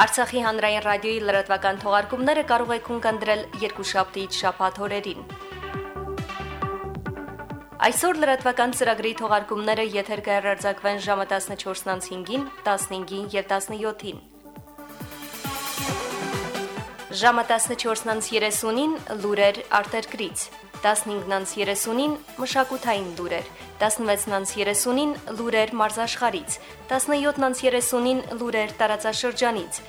Արցախի հանրային ռադիոյի լրատվական թողարկումները կարող եք ունկնդրել երկուշաբթիից շաբաթ օրերին։ Այսօր լրատվական ծրագրի թողարկումները եթեր կհեռարձակվեն ժամը 14:05-ին, 15-ին եւ 17-ին։ Ժամը 14:30-ին լուրեր արտերկրից, 15:30-ին մշակութային լուրեր, 16:30-ին լուրեր մարզաշխարից, 17:30-ին լուրեր տարածաշրջանից։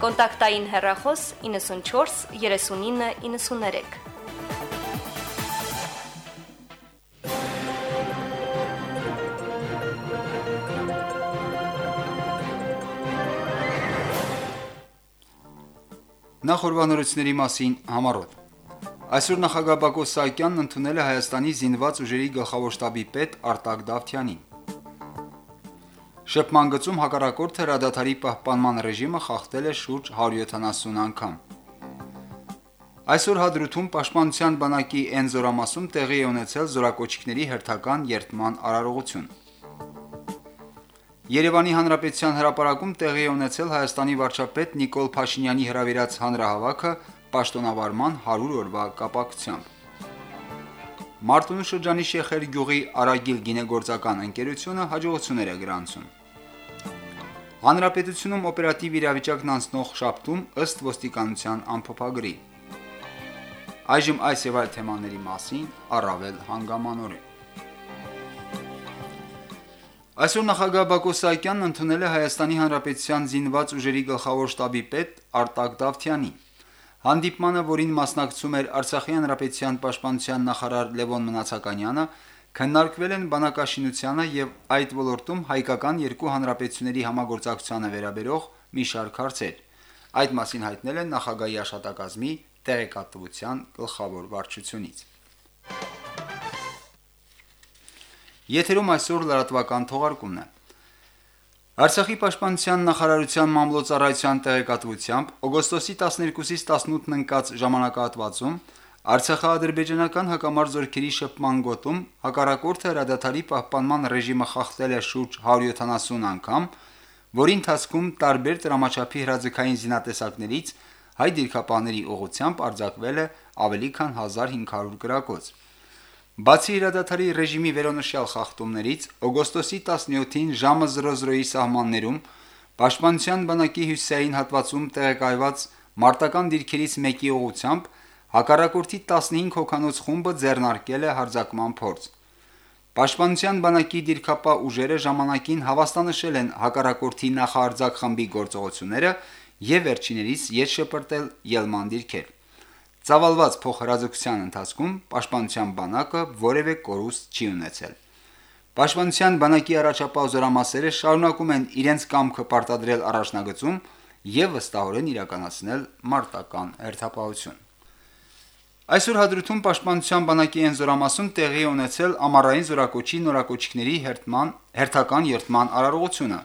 Կոնտակտային հեռախոս 94 39 93 Նախորbanությունների մասին համառոտ։ Այսօր նախագահ Բակո Սահակյանն ընդունել է Հայաստանի զինված ուժերի գլխավոր շտաբի պետ Արտակ Դավթյանին։ Շփման գծում հակառակորդը հրադադարի պահպանման ռեժիմը խախտել է շուրջ 170 անգամ։ Այսօր հադրութում Պաշտպանության բանակի N զորամասում տեղի է ունեցել զորակոչիկների հերթական երթման արարողություն։ Երևանի Հանրապետության հրապարակում տեղի է ունեցել Հայաստանի վարչապետ Նիկոլ Փաշինյանի հրավիրած հանրահավաքը պաշտոնավարման 100 օրվա կապակցությամբ։ Մարտունու շրջանի Շեխեր գյուղի Արագիլ գինեգործական ընկերությունը հաջողություններ է գրանցում։ Հանրապետությունում օպերատիվ իրավիճակն անցնող շաբթում ըստ ոստիկանության ամփոփագրի։ Այժմ այս եւ այլ թեմաների մասին առավել հանգամանորեն։ Այսօր նախագահ Բակո Սահակյանն ընդունել է Հայաստանի Հանրապետության զինված ուժերի գլխավոր շտաբի պետ Արտակ Դավթյանին։ Հանդիպմանը, որին մասնակցում էր Արցախի Հանրապետության պաշտպանության նախարար Լևոն Մնացականյանը, քննարկվել են բանակաշինությանը եւ այդ ոլորտում հայկական երկու հանրապետությունների համագործակցությանը վերաբերող մի շարք հարցեր։ Այդ մասին հայտնել են նախագահի աշտակազմի տեղեկատվության գլխավոր վարչությունից։ Եթերում այսօր լրատվական թողարկումն է։ Արցախի պաշտպանության նախարարության մամլոյցարայության տեղեկատվությամբ օգոստոսի 12-ից 18-ն ընկած ժամանակահատվածում Արցախա-ադրբեջանական հակամարտ զորքերի շփման գոտում հակառակորդը հրադադարի պահպանման ռեժիմը խախտել է շուրջ 170 անգամ, որի ընթացքում տարբեր դրամաչափի հրաձգային զինատեսակներից հայ դիրքապաների ուղությամբ արձակվել է ավելի քան 1500 գրակոց։ Բացի իրադադարի ռեժիմի վերոնշյալ խախտումներից, օգոստոսի 17-ին ժամը 00-ի սահմաններում Պաշտպանության բանակի հյուսային հատվածում տեղակայված մարտական դիրքերից մեկի ուղությամբ հակառակորդի 15 հոգանոց խումբը ձեռնարկել է հարձակման փորձ։ Պաշտպանության բանակի դիրքապահ ուժերը ժամանակին հավաստանշել են հակառակորդի նախահարձակ խմբի գործողությունները եւ վերջիներիս ետ շպրտել ելման դիրքեր։ Ծավալված փոխհրաձգության ընթացքում պաշտպանության բանակը որևէ կորուստ չի ունեցել։ Պաշտպանության բանակի առաջապահ զորամասերը շարունակում են իրենց կամքը պարտադրել առաջնագծում եւ վստահորեն իրականացնել մարտական հերթապահություն։ Այսօր հադրութում պաշտպանության բանակի են զորամասում տեղի ունեցել ամառային զորակոչի նորակոչիկների հերթման հերթական երթման արարողությունը։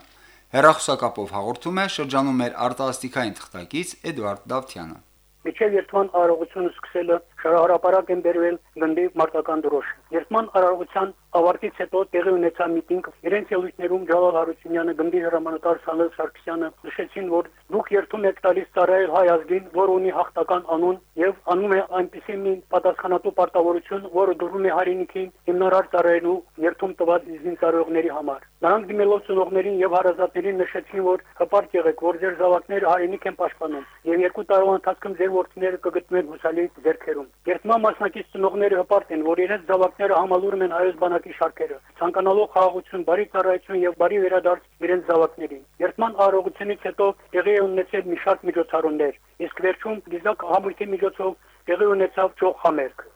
Հերախոսակապով հաղորդում է շրջանում մեր արտասթիկային թղթակից Էդուարդ Դավթյանը։ Միջև երթման արարողությունը սկսելը շարահարապարակ են բերվել գնդի մարտական դրոշ։ Երթման արարողության ավարտից հետո տեղի ունեցավ միտինգ։ Իրենց ելույթներում Ջալալ Հարությունյանը, գնդի հրամանատար Սամվել Սարգսյանը նշեցին, որ դուք երթում եք տալիս ծառայել հայ ազգին, որ ունի հաղթական անուն եւ անում է այնպիսի մի պատասխանատու պարտավորություն, որը դուրում է հայրենիքին հիմնարար ծառայելու երթում տված զինծառայողների համար։ Նրանք դիմելով ծնողներին եւ հարազատներին նշեցին, որ հպարտ եղեք, որ ձեր զավակները հայրենիք են պաշտպանում եւ երկու տարվա ընթացքում ձեր որդիները կգտնվեն հուսալի ձեռքերում։ Երթման մասնակից ծնողները հպարտ են, որ իրենց զավակները համալուրում են հայոց բանակի շարքերը, ցանկանալով խաղաղություն, բարի ծառայություն եւ բարի վերադարձ իրենց զավակներին։ Երթման արարողությունից հետո տեղի ունեցել մի շարք միջոցառումներ, իսկ վերջում դիզակ համույթի միջոցով տեղի ունեցավ ճոխ համերգ։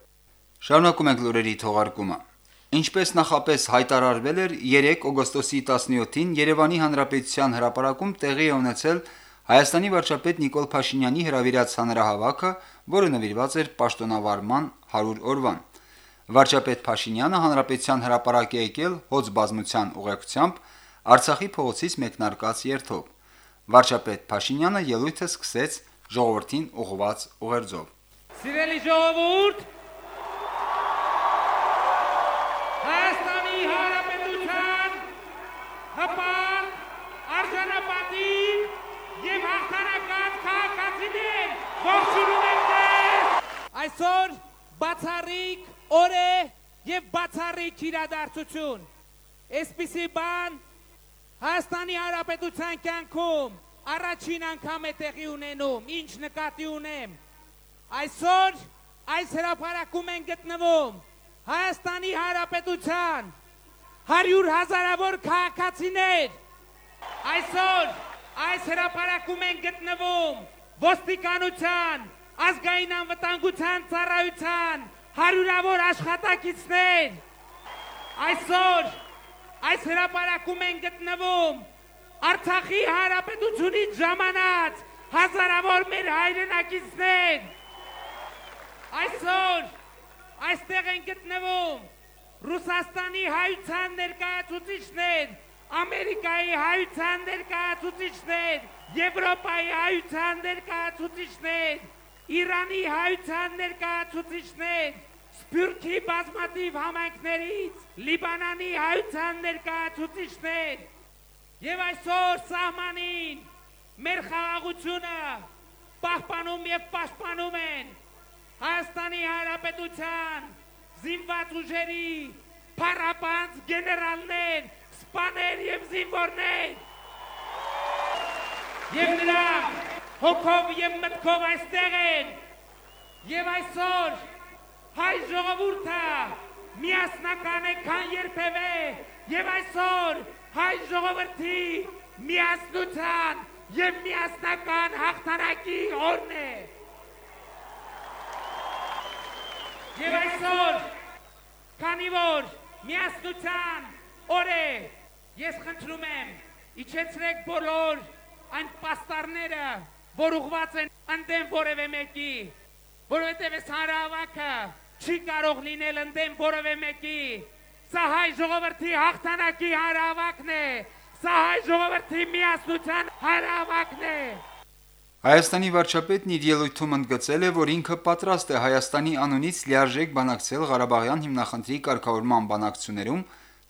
Շարունակում ենք լուրերի թողարկումը։ Ինչպես նախապես հայտարարվել էր 3 օգոստոսի 17-ին Երևանի Հանրապետության հրապարակում տեղի ունեցել Հայաստանի վարչապետ Նիկոլ Փաշինյանի հրավիրած հանրահավաքը, որը նվիրված էր պաշտոնավարման 100 օրվան։ Վարչապետ Փաշինյանը հանրապետության հրապարակ է եկել հոց բազմության ուղեկցությամբ Արցախի փողոցից մեկնարկած երթով։ Վարչապետ Փաշինյանը ելույթը սկսեց ժողովրդին ուղղված ուղերձով։ Սիրելի ժողովուրդ, Այսօր բացառիկ օր է եւ բացառիկ իրադարձություն։ Այսպիսի բան Հայաստանի Հանրապետության կյանքում առաջին անգամ է տեղի ունենում։ Ինչ նկատի ունեմ։ Այսօր այս հրապարակում են գտնվում Հայաստանի Հանրապետության 100 հազարավոր քաղաքացիներ։ Այսօր այս հրապարակում են գտնվում ոստիկանության ազգային անվտանգության ծառայության հարյուրավոր աշխատակիցներ։ Այսօր այս հրապարակում են գտնվում Արցախի հանրապետությունից ժամանած հազարավոր մեր հայրենակիցներ։ Այսօր այստեղ են գտնվում Ռուսաստանի հայության ներկայացուցիչներ, Ամերիկայի հայության ներկայացուցիչներ, Եվրոպայի հայության ներկայացուցիչներ, Իրանի հայության ներկայացուցիչներ, Սփյուռքի բազմատիվ համայնքներից, Լիբանանի հայության ներկայացուցիչներ, եւ այսօր սահմանին մեր խաղաղությունը պահպանում եւ պաշտպանում են Հայաստանի Հանրապետության զինված ուժերի փառապանց գեներալներ, սպաներ եւ զինվորներ։ Եվ նրանք հոգով եւ մտքով այստեղ են։ Եվ այսօր հայ ժողովուրդը միասնական է քան երբևէ եւ այսօր հայ ժողովրդի միասնության եւ միասնական հաղթանակի օրն է։ Եվ այսօր, քանի որ միասնության օր է, ես խնդրում եմ, իջեցրեք բոլոր այն պաստառները, որ ուղված են ընդդեմ որևէ մեկի, որովհետև այս հանրահավաքը չի կարող լինել ընդդեմ որևէ մեկի։ Սա հայ ժողովրդի հաղթանակի հանրահավաքն է։ Սա հայ ժողովրդի միասնության հանրահավաքն է։ Հայաստանի վարչապետն իր ելույթում ընդգծել է, որ ինքը պատրաստ է Հայաստանի անունից լիարժեք բանակցել Ղարաբաղյան հիմնախնդրի կարգավորման բանակցություններում,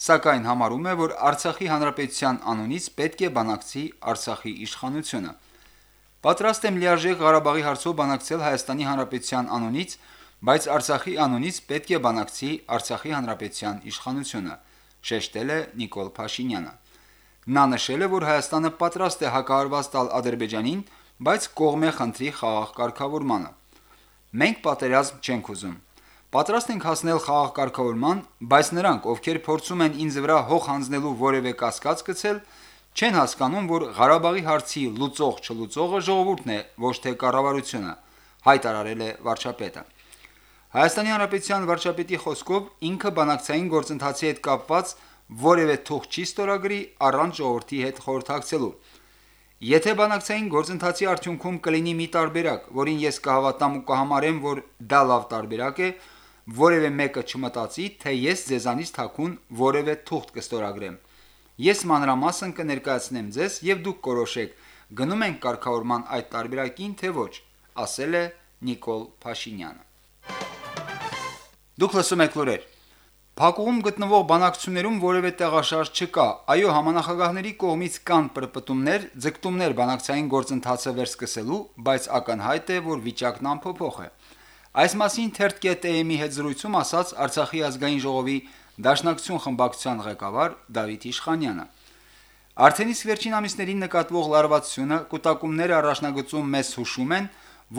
սակայն համարում է, որ Արցախի հանրապետության անունից պետք է բանակցի Արցախի իշխանությունը։ Պատրաստ եմ լիարժեք Ղարաբաղի հարցով բանակցել Հայաստանի հանրապետության անունից, բայց Արցախի անունից պետք է բանակցի Արցախի հանրապետության իշխանությունը, շեշտել է Նիկոլ Փաշինյանը։ Նա նշել է, որ Հայաստանը պատրաստ է հակահարված տալ Ադրբեջանին, բայց կողմ է խնդրի խաղաղ կարգավորմանը։ Մենք պատերազմ չենք ուզում։ Պատրաստ ենք հասնել խաղաղ կարգավորման, բայց նրանք, ովքեր փորձում են ինձ վրա հող հանձնելու որևէ կասկած գցել, չեն հասկանում, որ Ղարաբաղի հարցի լուծող չլուծողը ժողովուրդն է, ոչ թե կառավարությունը, հայտարարել է վարչապետը։ Հայաստանի Հանրապետության վարչապետի խոսքով ինքը բանակցային գործընթացի հետ կապված որևէ թուղթ չի ստորագրի առանց ժողովրդի հետ խորհրդակցելու։ Եթե բանակցային գործընթացի արդյունքում կլինի մի տարբերակ, որին ես կհավատամ ու կհամարեմ, որ դա լավ տարբերակ է, որևէ մեկը չմտածի, թե ես ձեզանից թաքուն որևէ թուղթ կստորագրեմ։ Ես մանրամասն կներկայացնեմ ձեզ եւ դուք կորոշեք, գնում ենք կարգավորման այդ տարբերակին թե ոչ, ասել է Նիկոլ Փաշինյանը։ Դուք լսում եք լուրեր։ Փակուղում գտնվող բանակցություններում որևէ տեղաշարժ չկա։ Այո, համանախագահների կողմից կան պրպտումներ, ձգտումներ բանակցային գործընթացը վերսկսելու, բայց ակնհայտ է, որ վիճակն անփոփոխ է։ Այս մասին թերթ.am-ի հետ զրույցում ասաց Արցախի ազգային ժողովի Դաշնակցություն խմբակցության ղեկավար Դավիթ Իշխանյանը։ Արդեն իսկ վերջին ամիսներին նկատվող լարվածությունը, կൂട്ടակումները առաջնագծում մեզ հուշում են,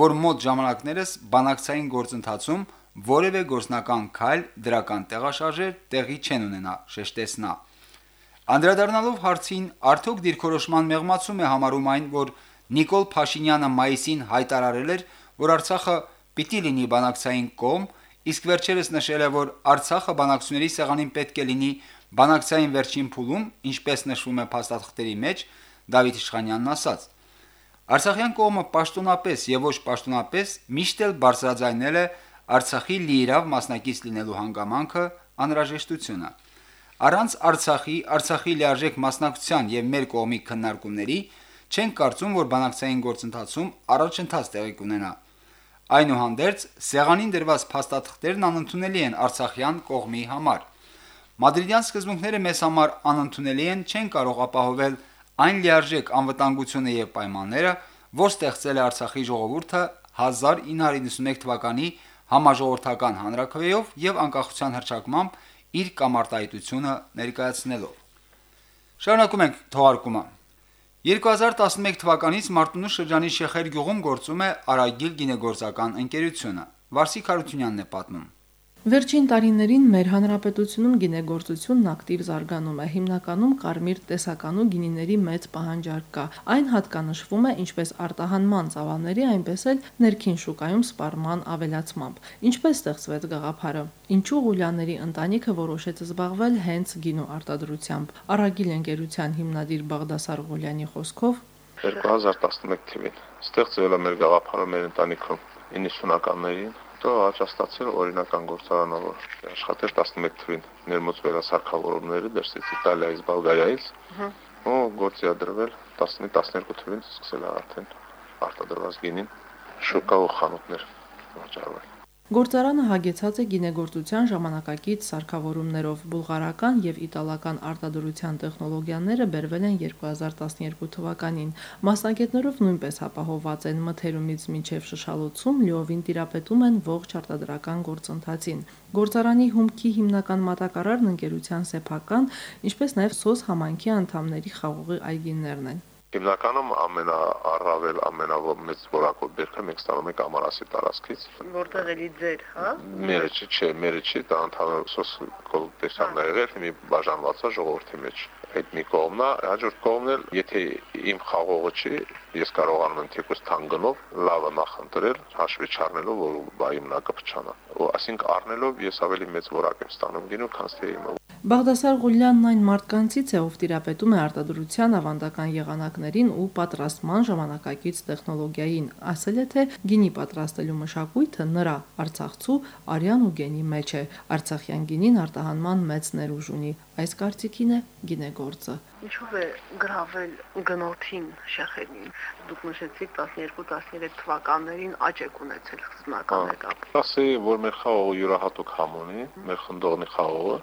որ մոտ ժամանակներս բանակցային գործընթացում որևէ գործնական քայլ դրական տեղաշարժեր տեղի չեն ունենա, շեշտեց նա։ Անդրադառնալով հարցին, արդյոք դիրքորոշման մեղմացում է համարում այն, որ Նիկոլ Փաշինյանը մայիսին հայտարարել էր, որ Արցախը պիտի լինի բանակցային կողմ, իսկ վերջերս նշել է, որ Արցախը բանակցությունների սեղանին պետք է լինի բանակցային վերջին փուլում, ինչպես նշվում է փաստաթղթերի մեջ, Դավիթ Իշխանյանն ասաց. Արցախյան կողմը պաշտոնապես եւ ոչ պաշտոնապես միշտ էլ բարձրաձայնել է Արցախի լիիրավ մասնակից լինելու հանգամանքը անհրաժեշտությունը։ Առանց Արցախի, Արցախի լիարժեք մասնակցության եւ մեր կողմի քննարկումների չեն կարծում, որ բանակցային գործընթացում առաջընթաց տեղի կունենա։ Այնուհանդերձ, սեղանին դրված փաստաթղթերն անընդունելի են Արցախյան կողմի համար։ Մադրիդյան սկզբունքները մեզ համար անընդունելի են, չեն կարող ապահովել այն լիարժեք անվտանգությունը եւ պայմանները, որ ստեղծել է Արցախի ժողովուրդը 1991 թվականի համաժողովրդական հանրաքվեով եւ անկախության հռչակմամբ իր կամարտահայտությունը ներկայացնելով։ Շարունակում ենք թողարկումը։ 2011 թվականից Մարտունու շրջանի Շեխեր գյուղում գործում է Արագիլ գինեգործական ընկերությունը։ Վարսիկ Հարությունյանն է պատմում։ Վերջին տարիներին մեր հանրապետությունում գինեգործությունն ակտիվ զարգանում է։ Հիմնականում կարմիր տեսականու գինիների մեծ պահանջարկ կա։ Այն հատկանշվում է ինչպես արտահանման ծավալների, այնպես էլ ներքին շուկայում սպառման ավելացմամբ։ Ինչպես ստեղծվեց գաղափարը։ Ինչու Ղուլյանների ընտանիքը որոշեց զբաղվել հենց գինու արտադրությամբ։ Արագիլ ընկերության հիմնադիր Բաղդասար Ղուլյանի խոսքով. 2011 թվին ստեղծվել է մեր գաղափարը մեր ընտանիքում 90-ականներին Հետո աճաստացել օրինական գործարանով աշխատել 11 թվին ներմուծվել վերասարքավորումները դրսից Իտալիայից, Բուլղարիայից։ Ու գործի ադրվել 11-12 թվին սկսել արդեն արտադրված գինին շուկա ու խանութներ վաճառվել։ Գործարանը հագեցած է գինեգործության ժամանակակից սարքավորումներով։ Բուլղարական եւ իտալական արտադրության տեխնոլոգիաները բերվել են 2012 թվականին։ Մասնագետներով նույնպես ապահովված են մթերումից մինչև շշալոցում, լիովին տիրապետում են ողջ արտադրական գործընթացին։ Գործարանի հումքի հիմնական մատակարարն ընկերության սեփական, ինչպես նաեւ սոս համանքի անդամների խաղողի այգիներն են։ Հիմնականում ամենաառավել ամենամեծ որակով բերքը մենք ստանում ենք Ամարասի տարածքից։ Որտեղ էլի ձեր, հա։ Մերը չի, չէ, մերը չի, դա ընդհանուր սոս կոլտեսանն ա եղել, մի բաժանված է ժողովրդի մեջ այդ մի կողմն է, հաջորդ կողմն էլ, եթե իմ խաղողը չի, ես կարողանում եմ թեկուզ թանգնով լավը նախընտրել, հաշվի չառնելով, որ բայ իմնակը փչանա։ Ու ասինքն առնելով ես ավելի մեծ որակ եմ ստանում գինու, քան թե իմը Բաղդասար Ղուլյանն այն մարդկանցից է, ով տիրապետում է արտադրության ավանդական եղանակներին ու պատրաստման ժամանակակից տեխնոլոգիային։ Ասել է, թե գինի պատրաստելու մշակույթը նրա Արցախցու արյան ու գենի մեջ է։ Արցախյան գինին արտահանման մեծ ներուժ ունի։ Այս կարծիքին է գինեգործը։ Ինչու է գravel գնոթին շախերին։ Դուք նշեցիք 12-13 թվականներին աճեք ունեցել սկզբնական этаպ։ Ասի, որ մեր խաղողը յուրահատուկ համ ունի, մեր խնդողնի խաղողը,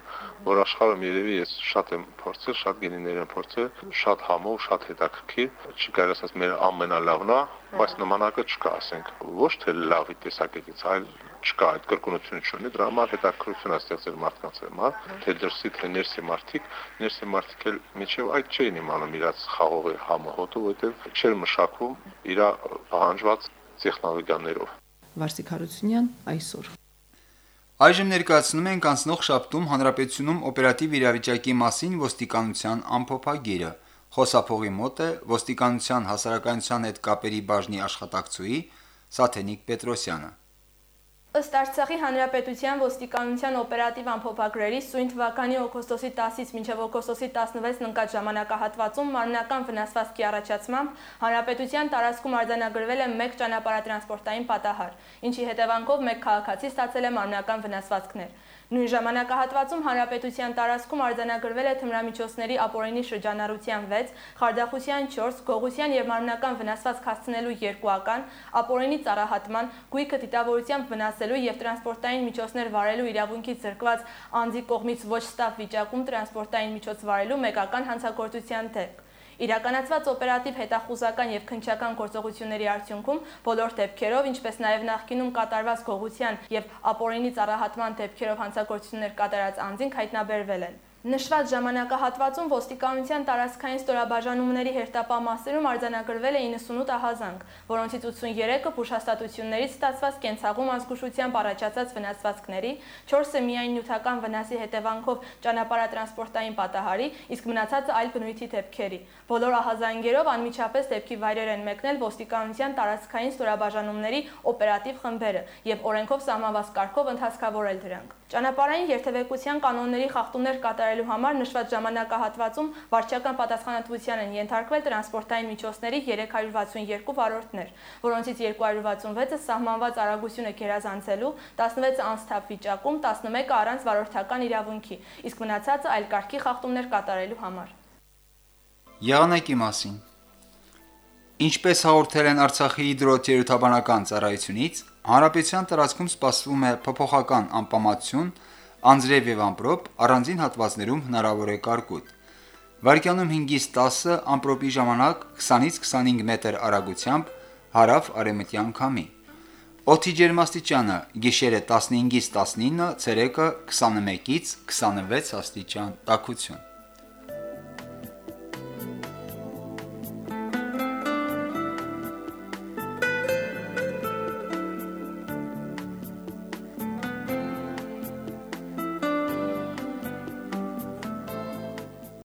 որ աշխարհում երևի ես շատ եմ փորձել, շատ գինիներ եմ փորձել, շատ համով, շատ հետաքրքիր, չի կարելի ասած մեր ամենալավն է, հա։ բայց նմանակը չկա, ասենք, ոչ թե լավի տեսակետից, այլ չկա այդ կրկնությունը չունի դրա համար հետաքրություն է ստեղծել մարդկանց համար թե դրսի թե ներսի մարդիկ ներսի մարդիկ էլ միջև այդ չէին իմանում իրաց խաղողի համը հոտը որովհետև չէր մշակվում իր պահանջված տեխնոլոգիաներով Վարսիկ Հարությունյան այսօր Այժմ ներկայացնում ենք անցնող շաբթում հանրապետությունում օպերատիվ իրավիճակի մասին ոստիկանության ամփոփագիրը։ Խոսափողի մոտ է ոստիկանության հասարակայնության հետ կապերի բաժնի աշխատակցուհի Սաթենիկ Պետրոսյանը։ Ըստ Արցախի Հանրապետության ոստիկանության օպերատիվ ամփոփագրերի սույն թվականի օգոստոսի 10-ից մինչև օգոստոսի 16-ն ընկած ժամանակահատվածում մարմնական վնասվածքի առաջացմամբ հանրապետության տարածքում արձանագրվել է 1 ճանապարհատրանսպորտային պատահար, ինչի հետևանքով 1 քաղաքացի ստացել է մարմնական վնասվածքներ։ Նույն ժամանակահատվածում հանրապետության տարածքում արձանագրվել է թմրամիջոցների ապօրինի շրջանառության 6, խարդախության 4, գողության եւ մարմնական վնասվածք հասցնելու 2-ական, ապօրինի ծառահատման, գույքը դիտավորությամբ վնասելու եւ տրանսպորտային միջոցներ վարելու իրավունքից զրկված անձի կողմից ոչ ստապ վիճակում տրանսպորտային միջոց վարելու մեկական հանցագործության դեպք։ Իրականացված օպերատիվ հետախուզական եւ քնչական գործողությունների արդյունքում բոլոր դեպքերով, ինչպես նաեւ նախկինում կատարված գողության եւ ապօրինի ծառահատման դեպքերով հանցագործություններ կատարած անձինք հայտնաբերվել են։ Նշված ժամանակահատվածում ոստիկանության տարածքային ստորաբաժանումների հերթապահ մասերում արձանագրվել է 98 ահազանգ, որոնցից 83-ը բուժհաստատություններից ստացված կենցաղում ազգուշությամբ առաջացած վնասվածքների, 4-ը միայն նյութական վնասի հետևանքով ճանապարհատրանսպորտային պատահարի, իսկ մնացածը այլ բնույթի դեպքերի։ Բոլոր ահազանգերով անմիջապես դեպքի վայրեր են մեկնել ոստիկանության տարածքային ստորաբաժանումների օպերատիվ խմբերը եւ օրենքով սահմանված կարգով ընթացքավորել դրանք։ Ճանապարհային երթևեկության կանոնների խախտումներ կատարելու համար նշված ժամանակահատվածում վարչական պատասխանատվության են ենթարկվել տրանսպորտային միջոցների 362 վարորդներ, որոնցից 266-ը սահմանված արագությունը գերազանցելու, 16-ը անսթափ վիճակում, 11-ը առանց վարորդական իրավունքի, իսկ մնացածը այլ կարգի խախտումներ կատարելու համար։ Եղանակի մասին Ինչպես հաղորդել են Արցախի հիդրոթերապևտաբանական ծառայությունից, Հանրապետության տարածքում սպասվում է փոփոխական անպամատություն, անձրև եւ ամպրոպ, առանձին հատվածներում հնարավոր է կարկուտ։ Վարկյանում 5-ից 10 ամպրոպի ժամանակ 20-ից 25 մետր արագությամբ հարավ արևմտյան քամի։ Օդի ջերմաստիճանը՝ գիշերը 15-ից 19, ցերեկը 21-ից 26 աստիճան տաքություն։